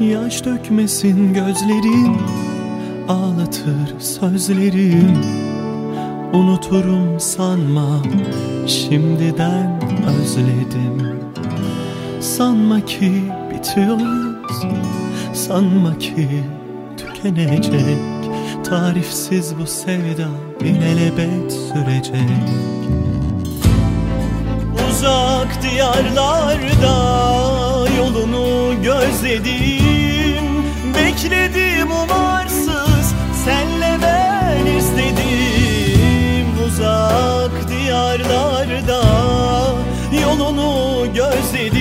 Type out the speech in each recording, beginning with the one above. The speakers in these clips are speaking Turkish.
Yaş dökmesin gözlerim Ağlatır sözlerim Unuturum sanma Şimdiden özledim. Sanma ki bitiyoruz Sanma ki tükenecek. Tarifsiz bu sevda ilelebet sürecek. Uzak diyarlarda gözledim. Bekledim umarsız senle ben istedim Uzak diyarlarda yolunu gözledim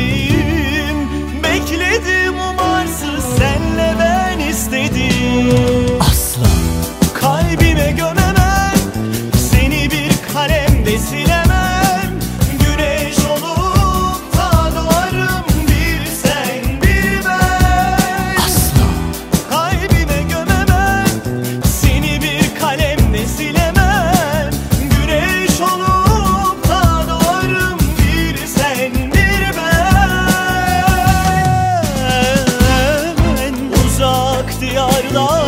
Uzak